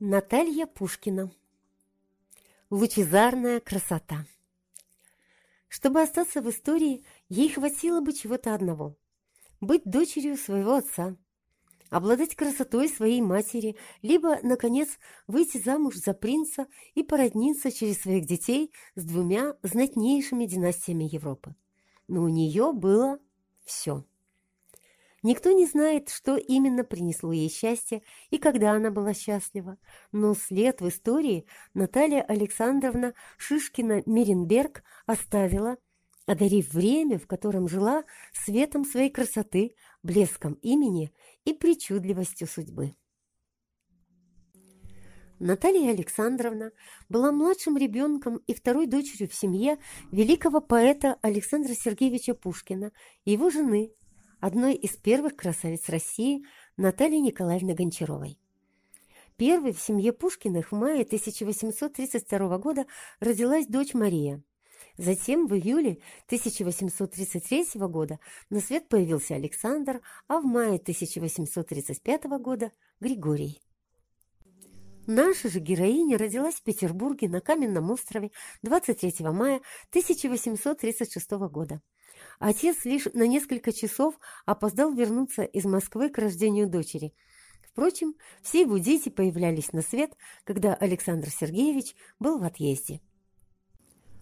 Наталья Пушкина. Лучезарная красота. Чтобы остаться в истории, ей хватило бы чего-то одного – быть дочерью своего отца, обладать красотой своей матери, либо, наконец, выйти замуж за принца и породниться через своих детей с двумя знатнейшими династиями Европы. Но у нее было все – Никто не знает, что именно принесло ей счастье и когда она была счастлива, но след в истории Наталья Александровна Шишкина-Миренберг оставила, одарив время, в котором жила, светом своей красоты, блеском имени и причудливостью судьбы. Наталья Александровна была младшим ребенком и второй дочерью в семье великого поэта Александра Сергеевича Пушкина и его жены одной из первых красавиц России Натальи Николаевны Гончаровой. Первой в семье Пушкиных в мае 1832 года родилась дочь Мария. Затем в июле 1833 года на свет появился Александр, а в мае 1835 года – Григорий. Наша же героиня родилась в Петербурге на Каменном острове 23 мая 1836 года. Отец лишь на несколько часов опоздал вернуться из Москвы к рождению дочери. Впрочем, все его дети появлялись на свет, когда Александр Сергеевич был в отъезде.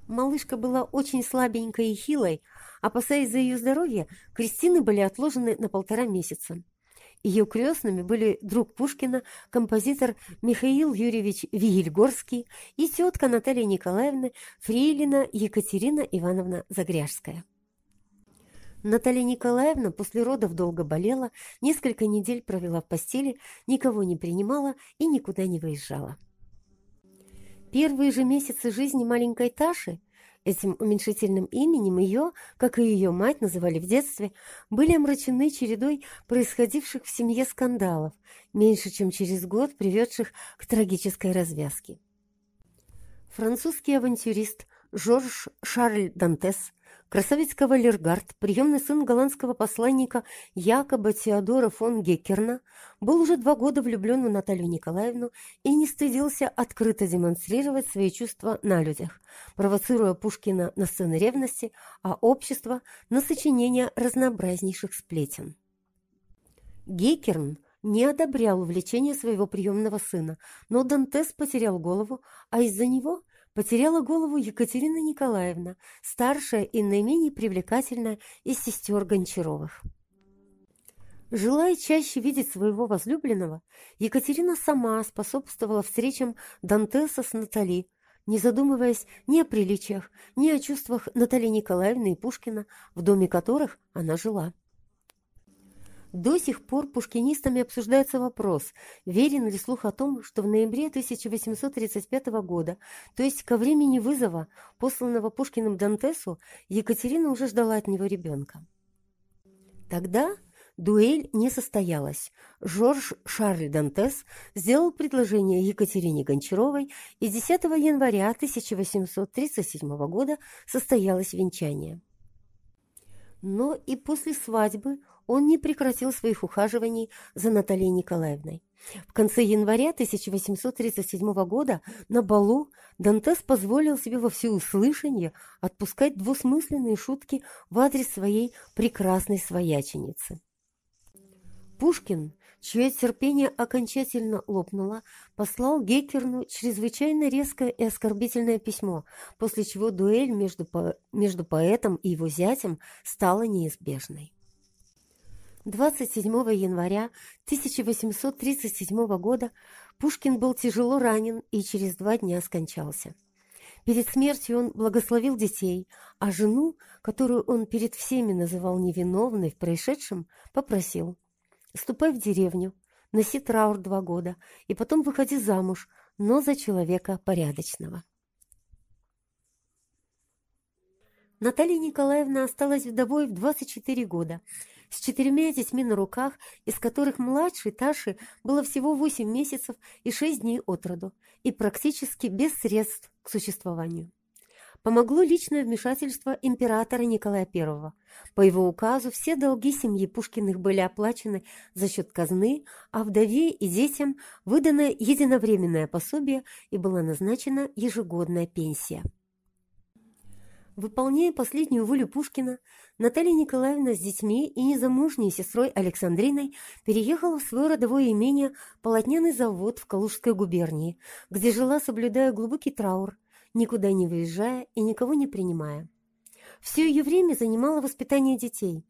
Малышка была очень слабенькой и хилой, опасаясь за ее здоровье, крестины были отложены на полтора месяца. Ее крестными были друг Пушкина, композитор Михаил Юрьевич Вигельгорский и тетка Наталья Николаевна Фрейлина Екатерина Ивановна Загряжская. Наталья Николаевна после родов долго болела, несколько недель провела в постели, никого не принимала и никуда не выезжала. Первые же месяцы жизни маленькой Таши, этим уменьшительным именем ее, как и ее мать называли в детстве, были омрачены чередой происходивших в семье скандалов, меньше чем через год приведших к трагической развязке. Французский авантюрист Жорж Шарль Дантес Красавец-кавалергард, приемный сын голландского посланника Якоба Теодора фон Геккерна, был уже два года влюблен в Наталью Николаевну и не стыдился открыто демонстрировать свои чувства на людях, провоцируя Пушкина на сцены ревности, а общество на сочинение разнообразнейших сплетен. Геккерн не одобрял увлечение своего приемного сына, но Дантес потерял голову, а из-за него – потеряла голову Екатерина Николаевна, старшая и наименее привлекательная из сестер Гончаровых. Желая чаще видеть своего возлюбленного, Екатерина сама способствовала встречам Дантеса с Натали, не задумываясь ни о приличиях, ни о чувствах Натальи Николаевны и Пушкина, в доме которых она жила. До сих пор пушкинистами обсуждается вопрос, верен ли слух о том, что в ноябре 1835 года, то есть ко времени вызова, посланного Пушкиным Дантесу, Екатерина уже ждала от него ребенка. Тогда дуэль не состоялась. Жорж Шарль Дантес сделал предложение Екатерине Гончаровой, и 10 января 1837 года состоялось венчание. Но и после свадьбы он не прекратил своих ухаживаний за Натальей Николаевной. В конце января 1837 года на балу Дантес позволил себе во всеуслышание отпускать двусмысленные шутки в адрес своей прекрасной свояченицы. Пушкин, чье терпение окончательно лопнуло, послал Геккерну чрезвычайно резкое и оскорбительное письмо, после чего дуэль между, по между поэтом и его зятем стала неизбежной. 27 января 1837 года Пушкин был тяжело ранен и через два дня скончался. Перед смертью он благословил детей, а жену, которую он перед всеми называл невиновной в происшедшем, попросил «Ступай в деревню, носи траур два года и потом выходи замуж, но за человека порядочного». Наталья Николаевна осталась вдовой в 24 года – с четырьмя детьми на руках, из которых младшей Таше было всего восемь месяцев и шесть дней от роду, и практически без средств к существованию. Помогло личное вмешательство императора Николая I. По его указу все долги семьи Пушкиных были оплачены за счет казны, а вдове и детям выдано единовременное пособие и была назначена ежегодная пенсия. Выполняя последнюю волю Пушкина, Наталья Николаевна с детьми и незамужней сестрой Александриной переехала в свое родовое имение Полотняный завод в Калужской губернии, где жила, соблюдая глубокий траур, никуда не выезжая и никого не принимая. Все ее время занимало воспитание детей.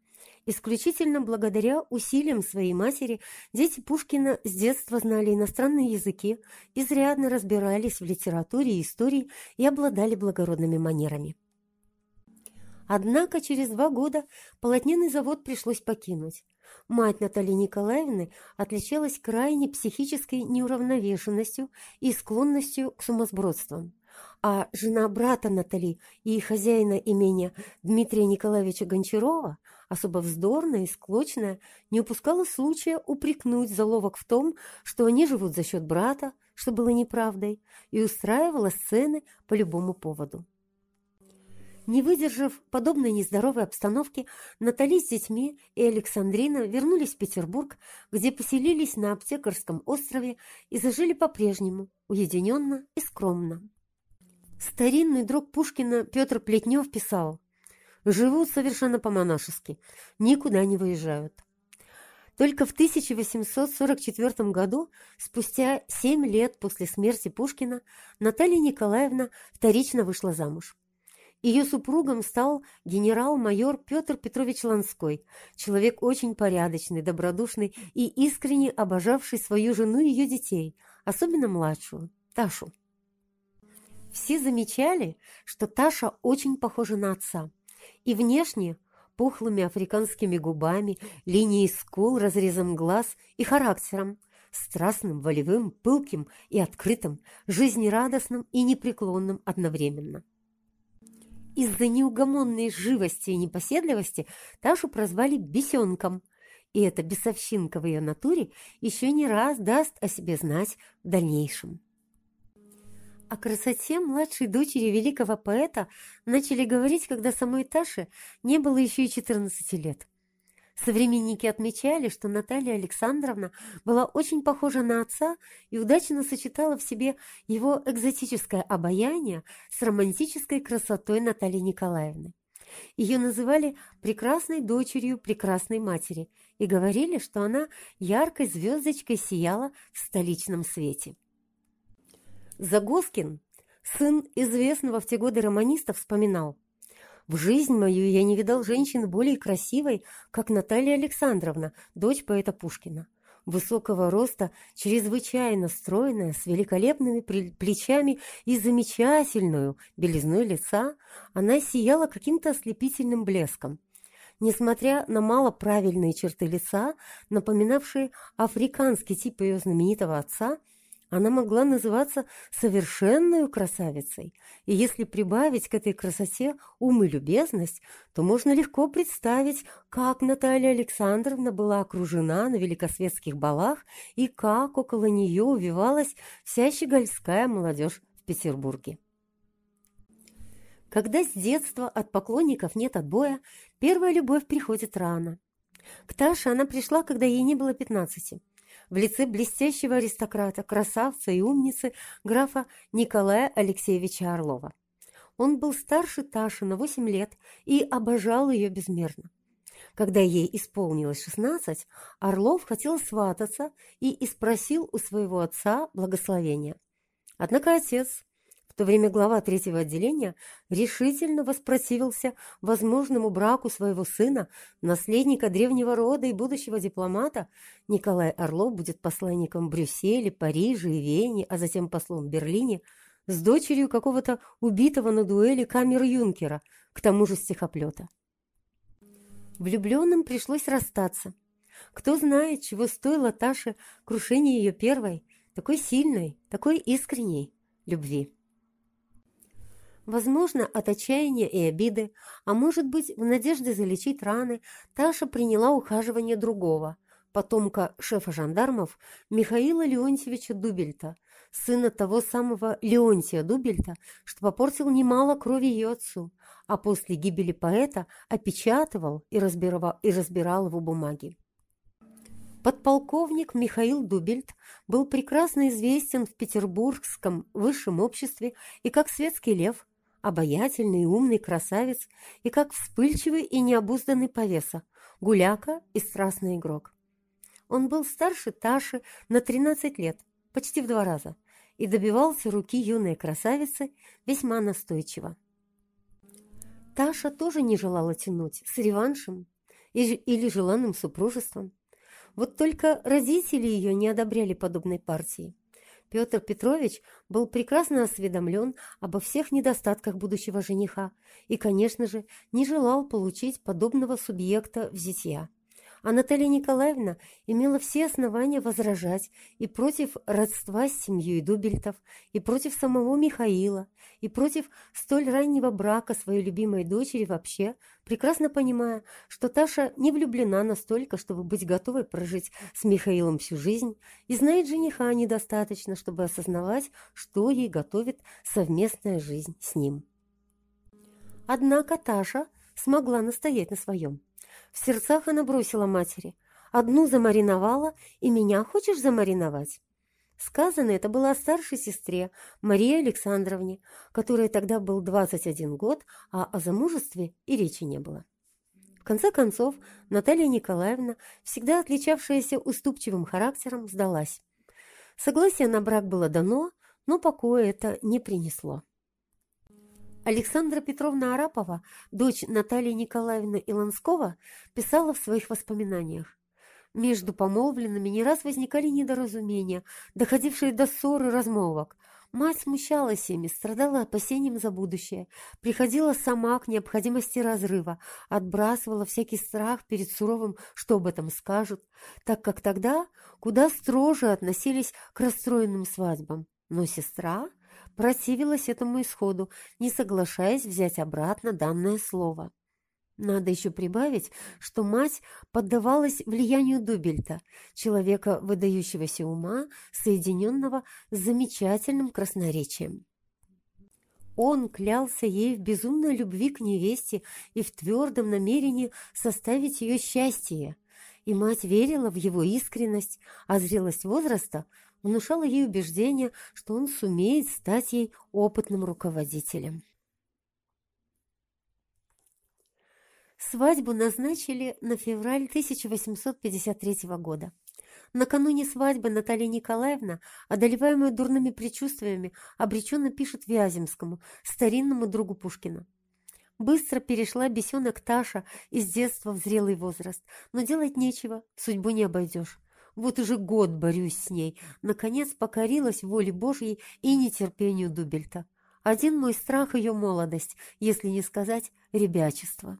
Исключительно благодаря усилиям своей матери дети Пушкина с детства знали иностранные языки, изрядно разбирались в литературе и истории и обладали благородными манерами. Однако через два года полотняный завод пришлось покинуть. Мать Натальи Николаевны отличалась крайней психической неуравновешенностью и склонностью к сумасбродствам. А жена брата Натали и хозяина имения Дмитрия Николаевича Гончарова, особо вздорная и склочная, не упускала случая упрекнуть заловок в том, что они живут за счет брата, что было неправдой, и устраивала сцены по любому поводу. Не выдержав подобной нездоровой обстановки, Натали с детьми и Александрина вернулись в Петербург, где поселились на Аптекарском острове и зажили по-прежнему, уединенно и скромно. Старинный друг Пушкина Петр Плетнев писал «Живут совершенно по-монашески, никуда не выезжают». Только в 1844 году, спустя семь лет после смерти Пушкина, Наталья Николаевна вторично вышла замуж. Ее супругом стал генерал-майор Петр Петрович Ланской, человек очень порядочный, добродушный и искренне обожавший свою жену и ее детей, особенно младшую, Ташу. Все замечали, что Таша очень похожа на отца. И внешне пухлыми африканскими губами, линией скул, разрезом глаз и характером, страстным, волевым, пылким и открытым, жизнерадостным и непреклонным одновременно. Из-за неугомонной живости и непоседливости Ташу прозвали «бесенком», и эта бесовщинка в ее натуре еще не раз даст о себе знать в дальнейшем. О красоте младшей дочери великого поэта начали говорить, когда самой Таше не было еще и 14 лет. Современники отмечали, что Наталья Александровна была очень похожа на отца и удачно сочетала в себе его экзотическое обаяние с романтической красотой Натальи Николаевны. Ее называли прекрасной дочерью прекрасной матери и говорили, что она яркой звездочкой сияла в столичном свете. Загоскин, сын известного в те годы романиста, вспоминал – в жизнь мою я не видал женщины более красивой, как Наталья Александровна, дочь поэта Пушкина. Высокого роста, чрезвычайно стройная, с великолепными плечами и замечательную белизной лица, она сияла каким-то ослепительным блеском. Несмотря на малоправильные черты лица, напоминавшие африканский тип ее знаменитого отца, она могла называться совершенной красавицей, и если прибавить к этой красоте ум и любезность, то можно легко представить, как Наталья Александровна была окружена на великосветских балах и как около нее увивалась вся щегольская молодежь в Петербурге. Когда с детства от поклонников нет отбоя, первая любовь приходит рано. К Таше она пришла, когда ей не было пятнадцати в лице блестящего аристократа, красавца и умницы графа Николая Алексеевича Орлова. Он был старше Таши на 8 лет и обожал ее безмерно. Когда ей исполнилось 16, Орлов хотел свататься и испросил у своего отца благословения. Однако отец то время глава третьего отделения решительно воспротивился возможному браку своего сына, наследника древнего рода и будущего дипломата. Николай Орлов будет посланником в Брюсселе, Париже и Вене, а затем послом в Берлине, с дочерью какого-то убитого на дуэли камер-юнкера, к тому же стихоплета. Влюбленным пришлось расстаться. Кто знает, чего стоило Таше крушение ее первой, такой сильной, такой искренней любви. Возможно, от отчаяния и обиды, а может быть, в надежде залечить раны, Таша приняла ухаживание другого, потомка шефа жандармов Михаила Леонтьевича Дубельта, сына того самого Леонтия Дубельта, что попортил немало крови ее отцу, а после гибели поэта опечатывал и разбирал, и разбирал его бумаги. Подполковник Михаил Дубельт был прекрасно известен в петербургском высшем обществе и как светский лев, обаятельный и умный красавец, и как вспыльчивый и необузданный повеса, гуляка и страстный игрок. Он был старше Таши на 13 лет, почти в два раза, и добивался руки юной красавицы весьма настойчиво. Таша тоже не желала тянуть с реваншем или желанным супружеством. Вот только родители ее не одобряли подобной партии. Петр Петрович был прекрасно осведомлен обо всех недостатках будущего жениха и, конечно же, не желал получить подобного субъекта в зятья а Наталья Николаевна имела все основания возражать и против родства с семьей Дубельтов, и против самого Михаила, и против столь раннего брака своей любимой дочери вообще, прекрасно понимая, что Таша не влюблена настолько, чтобы быть готовой прожить с Михаилом всю жизнь, и знает жениха недостаточно, чтобы осознавать, что ей готовит совместная жизнь с ним. Однако Таша смогла настоять на своем. В сердцах она бросила матери. «Одну замариновала, и меня хочешь замариновать?» Сказано это было старшей сестре Марии Александровне, которой тогда был 21 год, а о замужестве и речи не было. В конце концов, Наталья Николаевна, всегда отличавшаяся уступчивым характером, сдалась. Согласие на брак было дано, но покоя это не принесло. Александра Петровна Арапова, дочь Натальи Николаевны Илонского, писала в своих воспоминаниях. Между помолвленными не раз возникали недоразумения, доходившие до ссоры размолвок. Мать смущалась ими, страдала опасением за будущее, приходила сама к необходимости разрыва, отбрасывала всякий страх перед суровым, что об этом скажут, так как тогда куда строже относились к расстроенным свадьбам. Но сестра противилась этому исходу, не соглашаясь взять обратно данное слово. Надо еще прибавить, что мать поддавалась влиянию Дубельта, человека выдающегося ума, соединенного с замечательным красноречием. Он клялся ей в безумной любви к невесте и в твердом намерении составить ее счастье, и мать верила в его искренность, а зрелость возраста внушала ей убеждение, что он сумеет стать ей опытным руководителем. Свадьбу назначили на февраль 1853 года. Накануне свадьбы Наталья Николаевна, одолеваемая дурными предчувствиями, обреченно пишет Вяземскому, старинному другу Пушкина. Быстро перешла бесенок Таша из детства в зрелый возраст, но делать нечего, судьбу не обойдешь. Вот уже год борюсь с ней. Наконец покорилась воле Божьей и нетерпению Дубельта. Один мой страх ее молодость, если не сказать ребячество.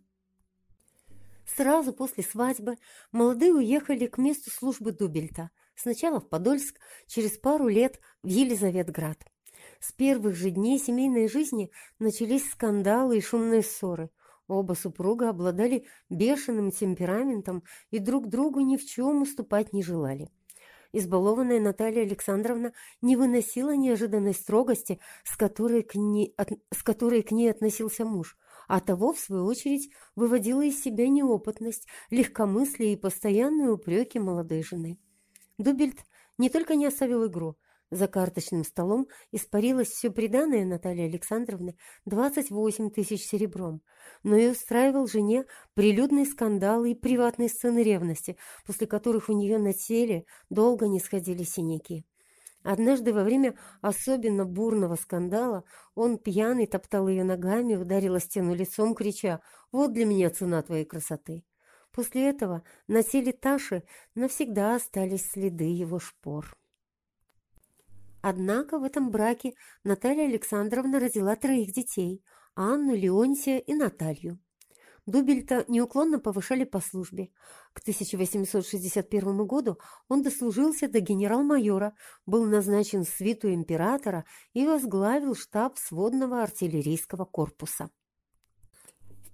Сразу после свадьбы молодые уехали к месту службы Дубельта. Сначала в Подольск, через пару лет в Елизаветград. С первых же дней семейной жизни начались скандалы и шумные ссоры. Оба супруга обладали бешеным темпераментом и друг другу ни в чем уступать не желали. Избалованная Наталья Александровна не выносила неожиданной строгости, с которой к ней, от, с которой к ней относился муж, а того, в свою очередь, выводила из себя неопытность, легкомыслие и постоянные упреки молодой жены. Дубельт не только не оставил игру, за карточным столом испарилось все приданное Натальи Александровны 28 тысяч серебром, но и устраивал жене прилюдные скандалы и приватные сцены ревности, после которых у нее на теле долго не сходили синяки. Однажды во время особенно бурного скандала он пьяный топтал ее ногами, ударил о стену лицом, крича «Вот для меня цена твоей красоты!». После этого на теле Таши навсегда остались следы его шпор. Однако в этом браке Наталья Александровна родила троих детей – Анну, Леонтия и Наталью. Дубельта неуклонно повышали по службе. К 1861 году он дослужился до генерал-майора, был назначен свиту императора и возглавил штаб сводного артиллерийского корпуса.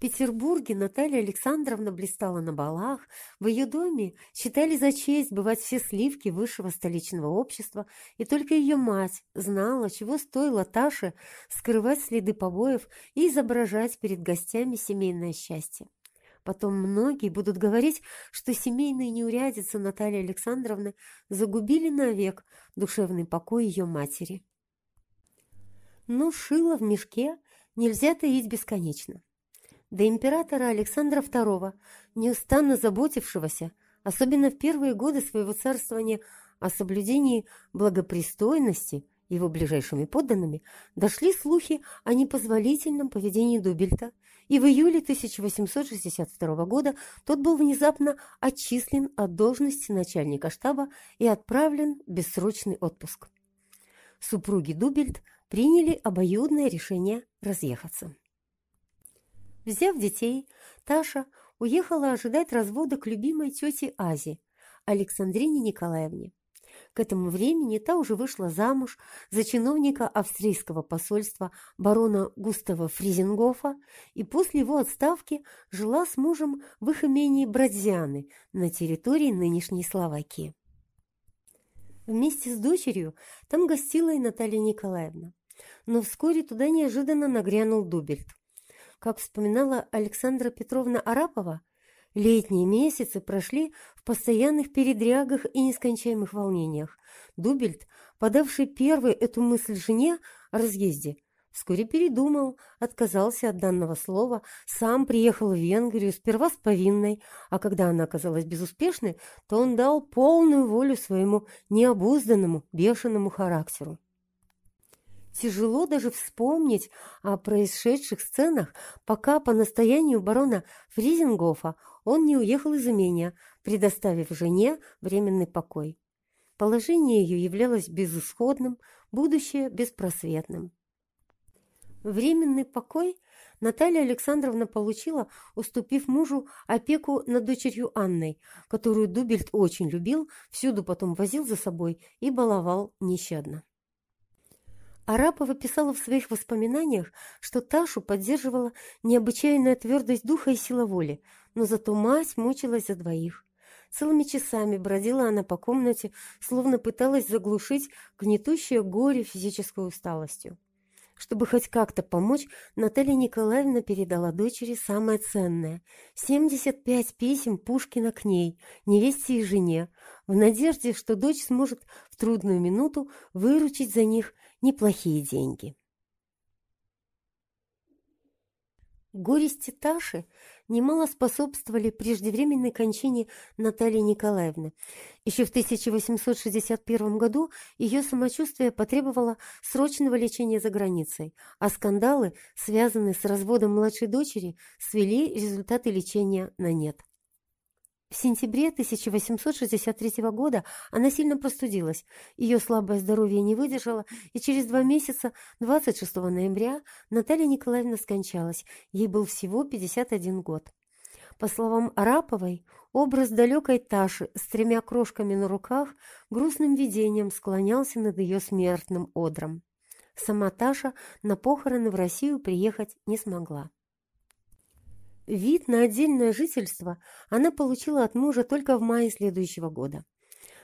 Петербурге Наталья Александровна блистала на балах, в ее доме считали за честь бывать все сливки высшего столичного общества, и только ее мать знала, чего стоило Таше скрывать следы побоев и изображать перед гостями семейное счастье. Потом многие будут говорить, что семейные неурядицы Натальи Александровны загубили навек душевный покой ее матери. Но шило в мешке нельзя таить бесконечно до императора Александра II, неустанно заботившегося, особенно в первые годы своего царствования, о соблюдении благопристойности его ближайшими подданными, дошли слухи о непозволительном поведении Дубельта, и в июле 1862 года тот был внезапно отчислен от должности начальника штаба и отправлен в бессрочный отпуск. Супруги Дубельт приняли обоюдное решение разъехаться. Взяв детей, Таша уехала ожидать развода к любимой тете Азе, Александрине Николаевне. К этому времени та уже вышла замуж за чиновника австрийского посольства барона Густава Фризенгофа и после его отставки жила с мужем в их имении Брадзяны на территории нынешней Словакии. Вместе с дочерью там гостила и Наталья Николаевна. Но вскоре туда неожиданно нагрянул Дубельт. Как вспоминала Александра Петровна Арапова, летние месяцы прошли в постоянных передрягах и нескончаемых волнениях. Дубельт, подавший первый эту мысль жене о разъезде, вскоре передумал, отказался от данного слова, сам приехал в Венгрию сперва с повинной, а когда она оказалась безуспешной, то он дал полную волю своему необузданному, бешеному характеру. Тяжело даже вспомнить о происшедших сценах, пока по настоянию барона Фризингофа он не уехал из имения, предоставив жене временный покой. Положение ее являлось безысходным, будущее беспросветным. Временный покой Наталья Александровна получила, уступив мужу опеку над дочерью Анной, которую Дубельт очень любил, всюду потом возил за собой и баловал нещадно. Арапова писала в своих воспоминаниях, что Ташу поддерживала необычайная твердость духа и сила воли, но зато мать мучилась за двоих. Целыми часами бродила она по комнате, словно пыталась заглушить гнетущее горе физической усталостью. Чтобы хоть как-то помочь, Наталья Николаевна передала дочери самое ценное – 75 писем Пушкина к ней, невесте и жене, в надежде, что дочь сможет в трудную минуту выручить за них неплохие деньги. Горести Таши немало способствовали преждевременной кончине Натальи Николаевны. Еще в 1861 году ее самочувствие потребовало срочного лечения за границей, а скандалы, связанные с разводом младшей дочери, свели результаты лечения на нет. В сентябре 1863 года она сильно простудилась, ее слабое здоровье не выдержало, и через два месяца, 26 ноября, Наталья Николаевна скончалась, ей был всего 51 год. По словам Араповой, образ далекой Таши с тремя крошками на руках грустным видением склонялся над ее смертным одром. Сама Таша на похороны в Россию приехать не смогла. Вид на отдельное жительство она получила от мужа только в мае следующего года.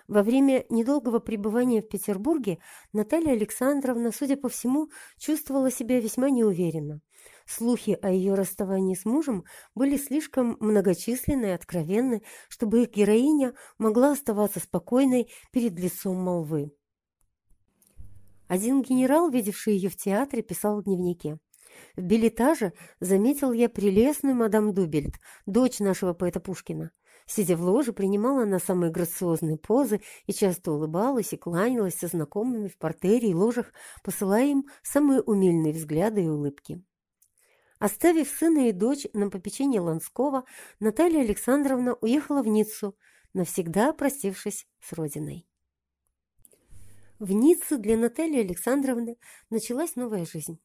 Во время недолгого пребывания в Петербурге Наталья Александровна, судя по всему, чувствовала себя весьма неуверенно. Слухи о ее расставании с мужем были слишком многочисленны и откровенны, чтобы их героиня могла оставаться спокойной перед лицом молвы. Один генерал, видевший ее в театре, писал в дневнике. В билетаже заметил я прелестную мадам Дубельт, дочь нашего поэта Пушкина. Сидя в ложе, принимала она самые грациозные позы и часто улыбалась и кланялась со знакомыми в портере и ложах, посылая им самые умильные взгляды и улыбки. Оставив сына и дочь на попечение Ланского, Наталья Александровна уехала в Ниццу, навсегда простившись с родиной. В Ницце для Натальи Александровны началась новая жизнь.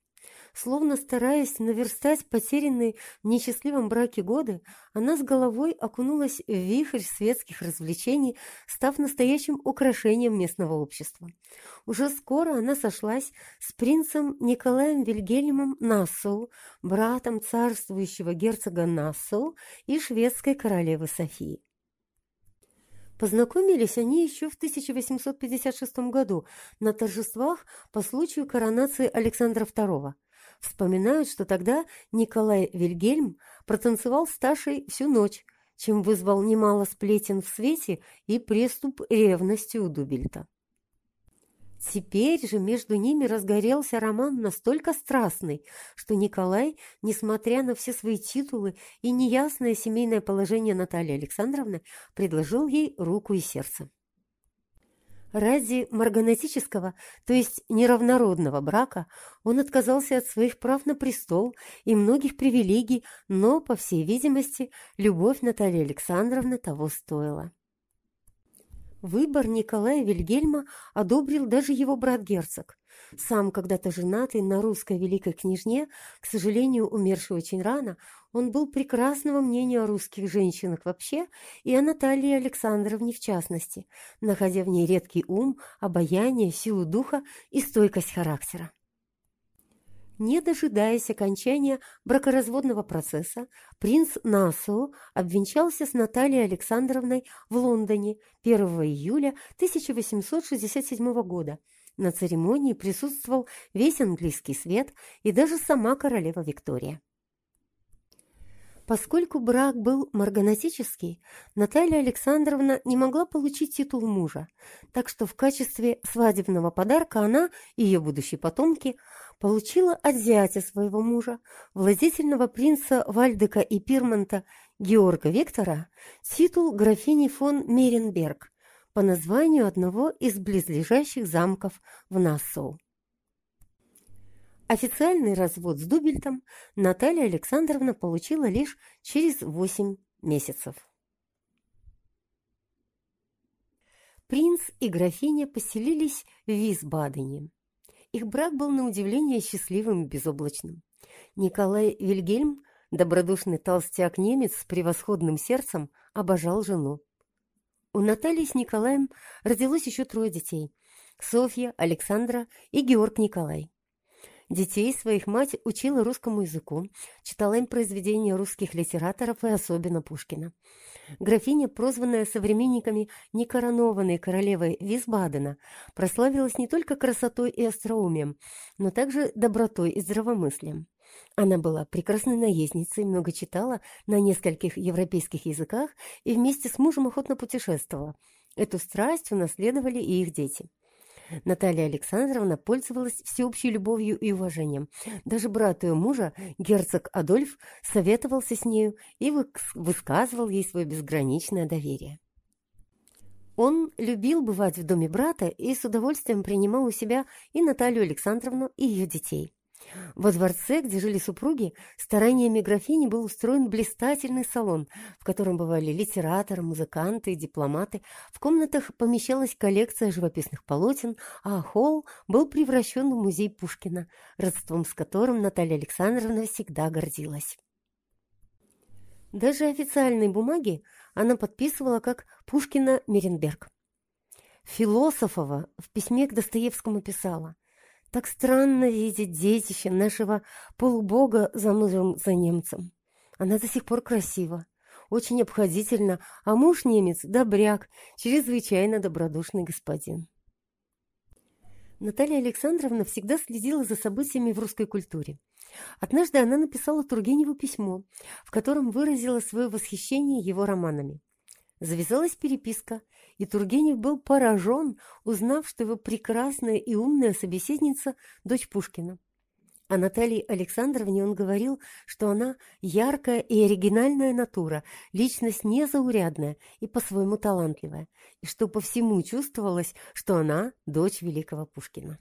Словно стараясь наверстать потерянные в несчастливом браке годы, она с головой окунулась в вихрь светских развлечений, став настоящим украшением местного общества. Уже скоро она сошлась с принцем Николаем Вильгельмом Нассау, братом царствующего герцога Нассау и шведской королевы Софии. Познакомились они еще в 1856 году на торжествах по случаю коронации Александра II. Вспоминают, что тогда Николай Вильгельм протанцевал с Ташей всю ночь, чем вызвал немало сплетен в свете и приступ ревности у Дубельта. Теперь же между ними разгорелся роман настолько страстный, что Николай, несмотря на все свои титулы и неясное семейное положение Натальи Александровны, предложил ей руку и сердце. Ради марганатического, то есть неравнородного брака, он отказался от своих прав на престол и многих привилегий, но, по всей видимости, любовь Натальи Александровны того стоила. Выбор Николая Вильгельма одобрил даже его брат-герцог. Сам когда-то женатый на русской великой княжне, к сожалению, умерший очень рано, он был прекрасного мнения о русских женщинах вообще и о Наталье Александровне в частности, находя в ней редкий ум, обаяние, силу духа и стойкость характера. Не дожидаясь окончания бракоразводного процесса, принц Нассау обвенчался с Натальей Александровной в Лондоне 1 июля 1867 года – на церемонии присутствовал весь английский свет и даже сама королева Виктория. Поскольку брак был марганатический, Наталья Александровна не могла получить титул мужа, так что в качестве свадебного подарка она и ее будущие потомки получила от зятя своего мужа, владетельного принца Вальдека и Пирмонта Георга Виктора, титул графини фон Меренберг, по названию одного из близлежащих замков в Нассау. Официальный развод с Дубельтом Наталья Александровна получила лишь через 8 месяцев. Принц и графиня поселились в Висбадене. Их брак был на удивление счастливым и безоблачным. Николай Вильгельм, добродушный толстяк-немец с превосходным сердцем, обожал жену. У Натальи с Николаем родилось еще трое детей – Софья, Александра и Георг Николай. Детей своих мать учила русскому языку, читала им произведения русских литераторов и особенно Пушкина. Графиня, прозванная современниками некоронованной королевой Висбадена, прославилась не только красотой и остроумием, но также добротой и здравомыслием. Она была прекрасной наездницей, много читала на нескольких европейских языках и вместе с мужем охотно путешествовала. Эту страсть унаследовали и их дети. Наталья Александровна пользовалась всеобщей любовью и уважением. Даже брат ее мужа, герцог Адольф, советовался с нею и высказывал ей свое безграничное доверие. Он любил бывать в доме брата и с удовольствием принимал у себя и Наталью Александровну, и ее детей. Во дворце, где жили супруги, стараниями графини был устроен блистательный салон, в котором бывали литераторы, музыканты и дипломаты. В комнатах помещалась коллекция живописных полотен, а холл был превращен в музей Пушкина, родством с которым Наталья Александровна всегда гордилась. Даже официальные бумаги она подписывала как Пушкина Меренберг. Философова в письме к Достоевскому писала – так странно видеть детище нашего полубога замужем за немцем. Она до сих пор красива, очень обходительна, а муж немец – добряк, чрезвычайно добродушный господин. Наталья Александровна всегда следила за событиями в русской культуре. Однажды она написала Тургеневу письмо, в котором выразила свое восхищение его романами. Завязалась переписка, и Тургенев был поражен, узнав, что его прекрасная и умная собеседница – дочь Пушкина. О Наталье Александровне он говорил, что она яркая и оригинальная натура, личность незаурядная и по-своему талантливая, и что по всему чувствовалось, что она – дочь великого Пушкина.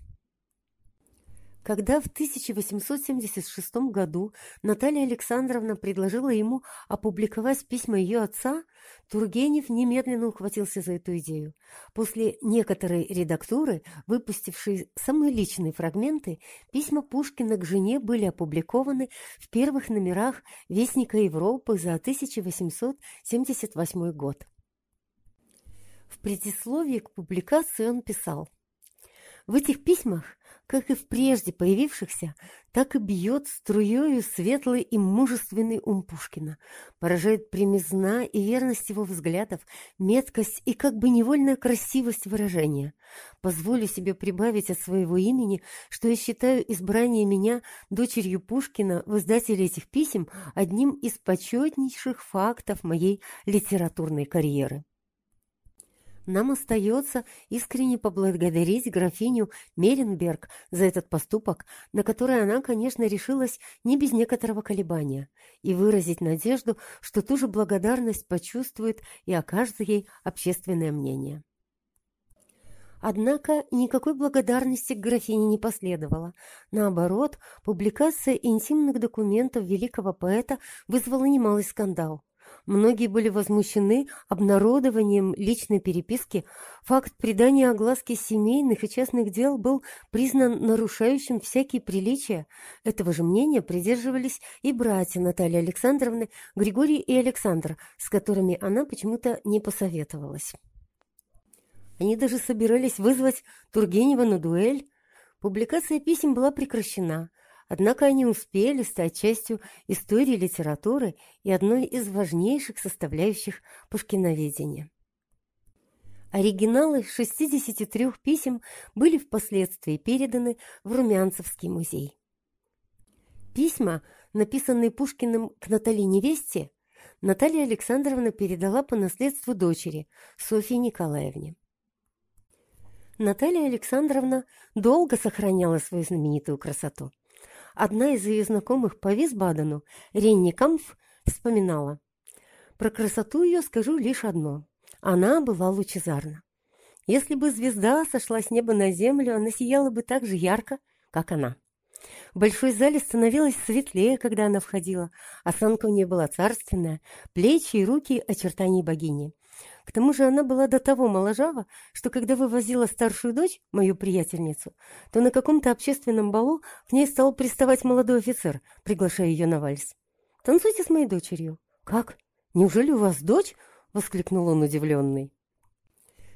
Когда в 1876 году Наталья Александровна предложила ему опубликовать письма ее отца, Тургенев немедленно ухватился за эту идею. После некоторой редактуры, выпустившей самые личные фрагменты, письма Пушкина к жене были опубликованы в первых номерах Вестника Европы за 1878 год. В предисловии к публикации он писал «В этих письмах как и в прежде появившихся, так и бьет струею светлый и мужественный ум Пушкина, поражает примизна и верность его взглядов, меткость и как бы невольная красивость выражения. Позволю себе прибавить от своего имени, что я считаю избрание меня дочерью Пушкина в издателе этих писем одним из почетнейших фактов моей литературной карьеры. Нам остается искренне поблагодарить графиню Меренберг за этот поступок, на который она, конечно, решилась не без некоторого колебания, и выразить надежду, что ту же благодарность почувствует и окажет ей общественное мнение. Однако никакой благодарности к графине не последовало. Наоборот, публикация интимных документов великого поэта вызвала немалый скандал. Многие были возмущены обнародованием личной переписки. Факт придания огласки семейных и частных дел был признан нарушающим всякие приличия. Этого же мнения придерживались и братья Натальи Александровны, Григорий и Александр, с которыми она почему-то не посоветовалась. Они даже собирались вызвать Тургенева на дуэль. Публикация писем была прекращена – Однако они успели стать частью истории литературы и одной из важнейших составляющих пушкиноведения. Оригиналы 63 писем были впоследствии переданы в Румянцевский музей. Письма, написанные Пушкиным к Наталье Невесте, Наталья Александровна передала по наследству дочери Софье Николаевне. Наталья Александровна долго сохраняла свою знаменитую красоту. Одна из ее знакомых по Висбадену, Ренни Камф, вспоминала. Про красоту ее скажу лишь одно. Она была лучезарна. Если бы звезда сошла с неба на землю, она сияла бы так же ярко, как она. В большой зале становилось светлее, когда она входила. Осанка у нее была царственная, плечи и руки очертаний богини. К тому же она была до того моложава, что когда вывозила старшую дочь, мою приятельницу, то на каком-то общественном балу к ней стал приставать молодой офицер, приглашая ее на вальс. «Танцуйте с моей дочерью». «Как? Неужели у вас дочь?» — воскликнул он удивленный.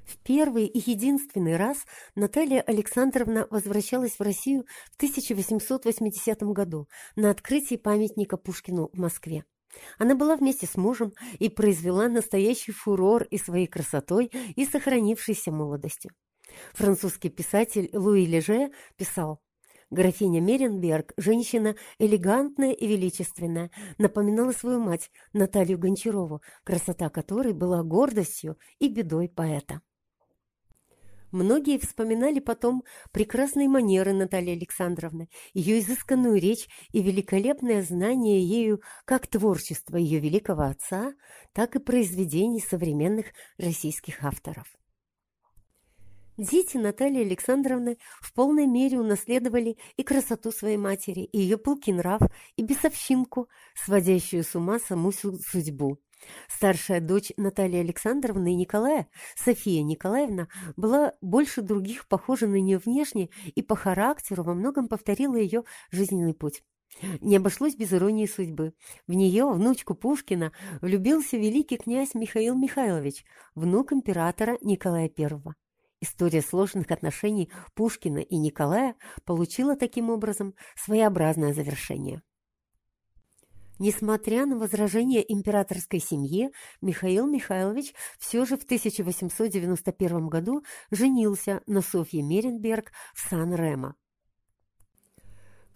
В первый и единственный раз Наталья Александровна возвращалась в Россию в 1880 году на открытии памятника Пушкину в Москве. Она была вместе с мужем и произвела настоящий фурор и своей красотой, и сохранившейся молодостью. Французский писатель Луи Леже писал, Графиня Меренберг, женщина элегантная и величественная, напоминала свою мать Наталью Гончарову, красота которой была гордостью и бедой поэта. Многие вспоминали потом прекрасные манеры Натальи Александровны, ее изысканную речь и великолепное знание ею как творчества ее великого отца, так и произведений современных российских авторов. Дети Натальи Александровны в полной мере унаследовали и красоту своей матери, и ее пылкий нрав, и бесовщинку, сводящую с ума саму судьбу. Старшая дочь Натальи Александровны и Николая, София Николаевна, была больше других похожа на нее внешне и по характеру во многом повторила ее жизненный путь. Не обошлось без иронии судьбы. В нее, внучку Пушкина, влюбился великий князь Михаил Михайлович, внук императора Николая I. История сложных отношений Пушкина и Николая получила таким образом своеобразное завершение. Несмотря на возражения императорской семьи, Михаил Михайлович все же в 1891 году женился на Софье Меренберг в Сан-Ремо.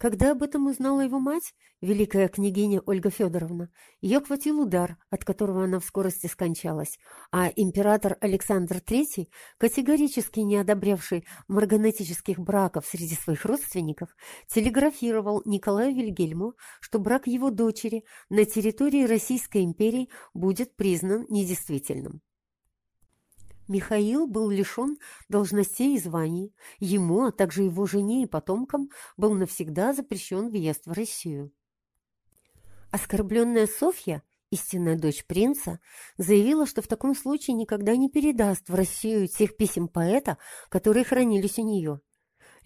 Когда об этом узнала его мать, великая княгиня Ольга Федоровна, ее хватил удар, от которого она в скорости скончалась, а император Александр III, категорически не одобрявший марганетических браков среди своих родственников, телеграфировал Николаю Вильгельму, что брак его дочери на территории Российской империи будет признан недействительным. Михаил был лишен должностей и званий. Ему, а также его жене и потомкам, был навсегда запрещен въезд в Россию. Оскорбленная Софья, истинная дочь принца, заявила, что в таком случае никогда не передаст в Россию тех писем поэта, которые хранились у нее.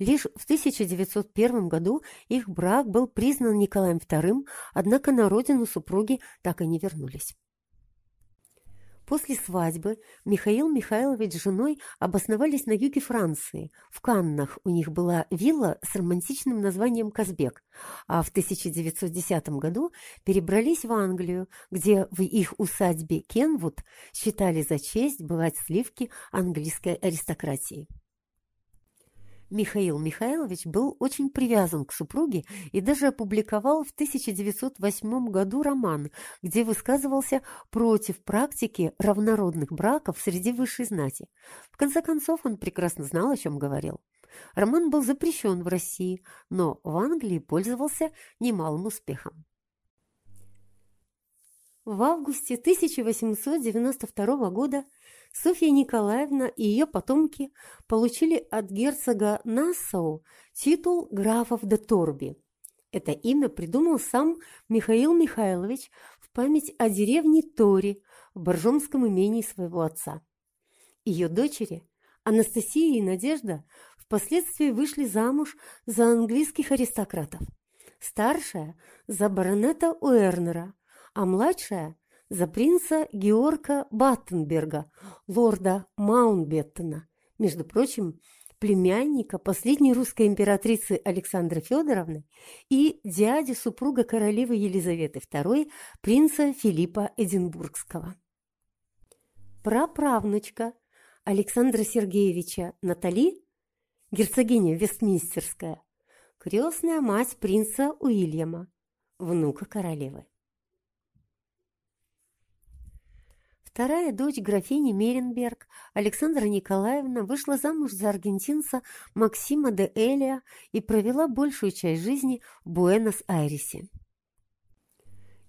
Лишь в 1901 году их брак был признан Николаем II, однако на родину супруги так и не вернулись. После свадьбы Михаил Михайлович с женой обосновались на юге Франции. В Каннах у них была вилла с романтичным названием «Казбек», а в 1910 году перебрались в Англию, где в их усадьбе Кенвуд считали за честь бывать сливки английской аристократии. Михаил Михайлович был очень привязан к супруге и даже опубликовал в 1908 году роман, где высказывался против практики равнородных браков среди высшей знати. В конце концов, он прекрасно знал, о чем говорил. Роман был запрещен в России, но в Англии пользовался немалым успехом. В августе 1892 года Софья Николаевна и ее потомки получили от герцога Нассау титул графов де Торби. Это имя придумал сам Михаил Михайлович в память о деревне Тори в Боржомском имении своего отца. Ее дочери, Анастасия и Надежда, впоследствии вышли замуж за английских аристократов. Старшая – за баронета Уэрнера, а младшая – за принца Георга Баттенберга, лорда Маунтбеттена, между прочим, племянника последней русской императрицы Александры Федоровны и дяди супруга королевы Елизаветы II, принца Филиппа Эдинбургского. Праправнучка Александра Сергеевича Натали, герцогиня Вестминстерская, крестная мать принца Уильяма, внука королевы. Вторая дочь графини Меренберг, Александра Николаевна, вышла замуж за аргентинца Максима де Элия и провела большую часть жизни в Буэнос-Айресе.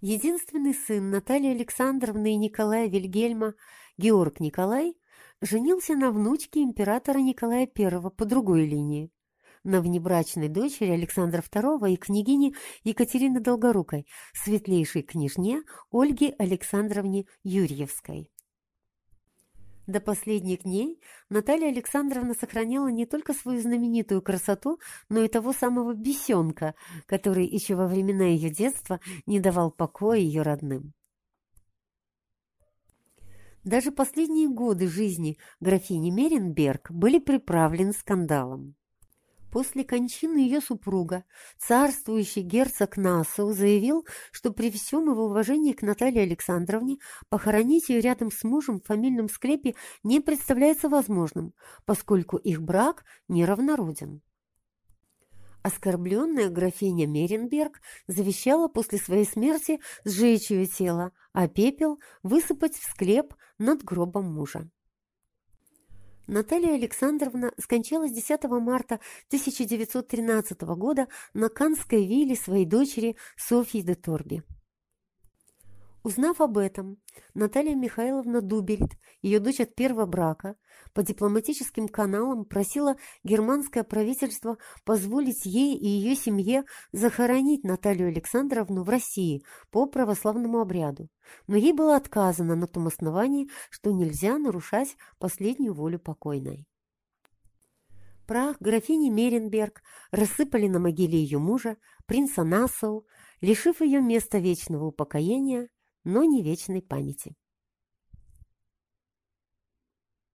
Единственный сын Натальи Александровны и Николая Вильгельма, Георг Николай, женился на внучке императора Николая I по другой линии на внебрачной дочери Александра II и княгине Екатерины Долгорукой, светлейшей княжне Ольге Александровне Юрьевской. До последних дней Наталья Александровна сохраняла не только свою знаменитую красоту, но и того самого бесенка, который еще во времена ее детства не давал покоя ее родным. Даже последние годы жизни графини Меренберг были приправлены скандалом. После кончины ее супруга царствующий герцог Нассау заявил, что при всем его уважении к Наталье Александровне похоронить ее рядом с мужем в фамильном склепе не представляется возможным, поскольку их брак неравнороден. Оскорбленная графиня Меренберг завещала после своей смерти сжечь ее тело, а пепел высыпать в склеп над гробом мужа. Наталья Александровна скончалась 10 марта 1913 года на Канской вилле своей дочери Софьи де Торби. Узнав об этом, Наталья Михайловна Дубельт, ее дочь от первого брака, по дипломатическим каналам просила германское правительство позволить ей и ее семье захоронить Наталью Александровну в России по православному обряду, но ей было отказано на том основании, что нельзя нарушать последнюю волю покойной. Прах графини Меренберг рассыпали на могиле ее мужа, принца Нассау, лишив ее места вечного упокоения но не вечной памяти.